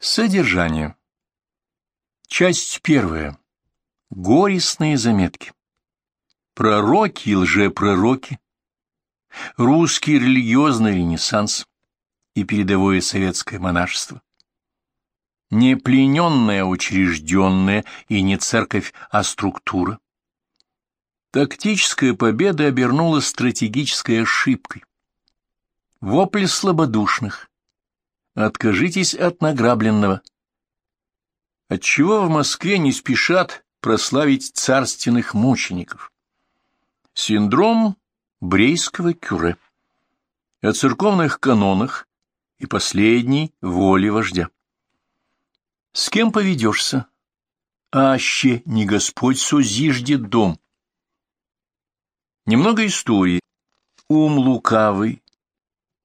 Содержание. Часть первая. Горестные заметки. Пророки и лжепророки. Русский религиозный ренессанс и передовое советское монашество. Не плененная, учрежденная и не церковь, а структура. Тактическая победа обернулась стратегической ошибкой. Вопль слабодушных Откажитесь от награбленного. Отчего в Москве не спешат прославить царственных мучеников? Синдром Брейского кюре. О церковных канонах и последней воле вождя. С кем поведешься? Аще не Господь созиждет дом. Немного истории. Ум лукавый,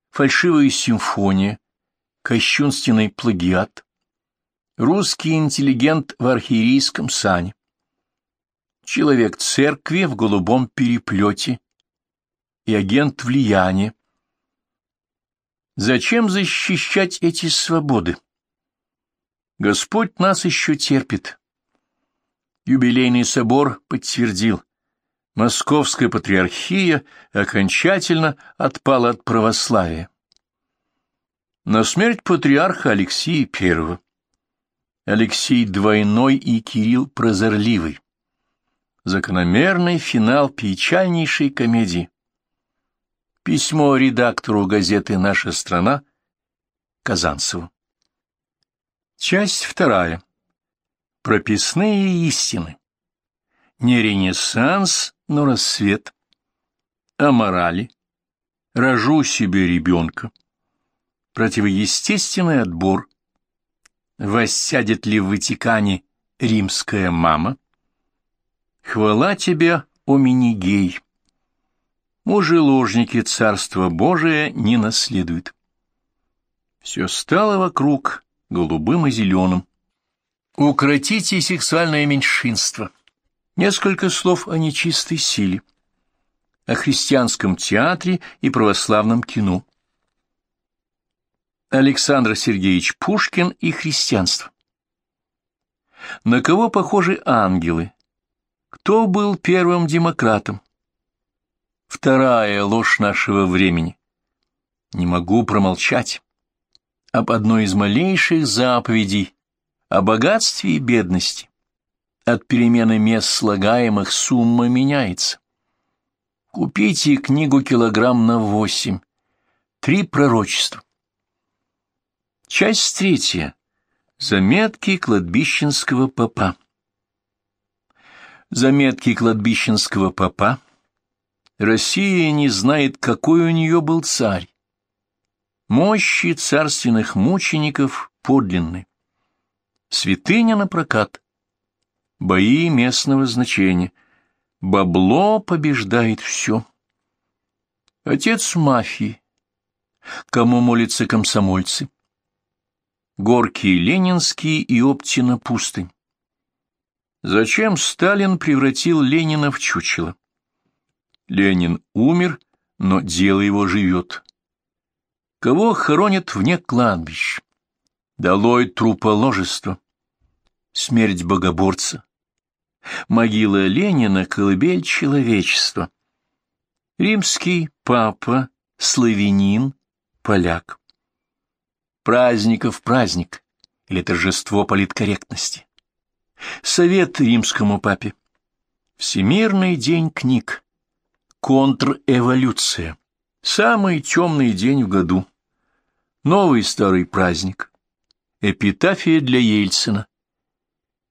фальшивая симфония, кощунственный плагиат, русский интеллигент в архиерейском сане, человек церкви в голубом переплете и агент влияния. Зачем защищать эти свободы? Господь нас еще терпит. Юбилейный собор подтвердил, Московская патриархия окончательно отпала от православия на смерть патриарха Алексея I. Алексей Двойной и Кирилл Прозорливый. Закономерный финал печальнейшей комедии. Письмо редактору газеты «Наша страна» Казанцеву. Часть вторая. Прописные истины. Не ренессанс, но рассвет. О морали. Рожу себе ребенка противоестественный отбор. Воссядет ли в Ватикане римская мама? Хвала тебе, о Минигей! Мужи-ложники Царства Божия не наследуют. Все стало вокруг голубым и зеленым. Укротите сексуальное меньшинство. Несколько слов о нечистой силе, о христианском театре и православном кино. Александр Сергеевич Пушкин и христианство. На кого похожи ангелы? Кто был первым демократом? Вторая ложь нашего времени. Не могу промолчать об одной из малейших заповедей о богатстве и бедности. От перемены мест слагаемых сумма меняется. Купите книгу килограмм на восемь. Три пророчества. Часть третья. Заметки кладбищенского попа. Заметки кладбищенского попа. Россия не знает, какой у нее был царь. Мощи царственных мучеников подлинны. Святыня на прокат. Бои местного значения. Бабло побеждает все. Отец мафии. Кому молятся комсомольцы? Горький Ленинский и Оптина пустынь. Зачем Сталин превратил Ленина в чучело? Ленин умер, но дело его живет. Кого хоронят вне кладбищ? Долой труположество. Смерть богоборца. Могила Ленина — колыбель человечества. Римский папа, славянин, поляк праздников праздник или торжество политкорректности. Совет римскому папе. Всемирный день книг. Контрэволюция. Самый темный день в году. Новый старый праздник. Эпитафия для Ельцина.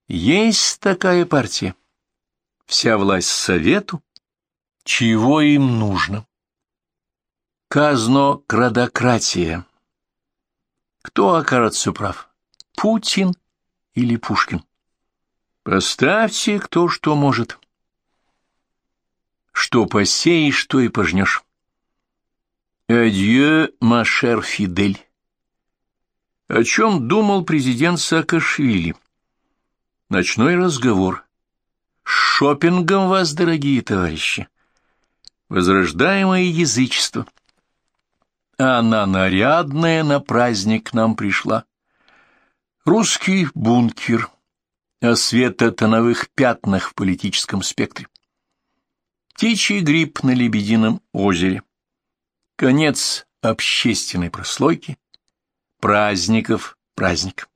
Есть такая партия. Вся власть совету. Чего им нужно? Казно-крадократия. Кто окажется прав, Путин или Пушкин? Поставьте кто что может. Что посеешь, то и пожнешь. Адье, машер Фидель. О чем думал президент Саакашвили? Ночной разговор. Шопингом вас, дорогие товарищи. Возрождаемое язычество — она нарядная на праздник к нам пришла. Русский бункер о светотоновых пятнах в политическом спектре. Птичий гриб на Лебедином озере. Конец общественной прослойки. Праздников праздник.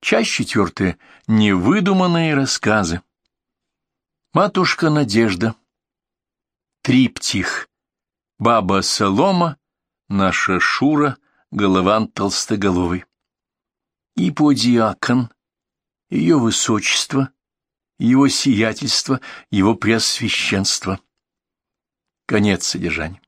Часть четвертая. Невыдуманные рассказы. Матушка Надежда. Триптих. Баба Солома. Наша Шура. Голован Толстоголовый иподиакон, ее высочество, его сиятельство, его преосвященство. Конец содержания.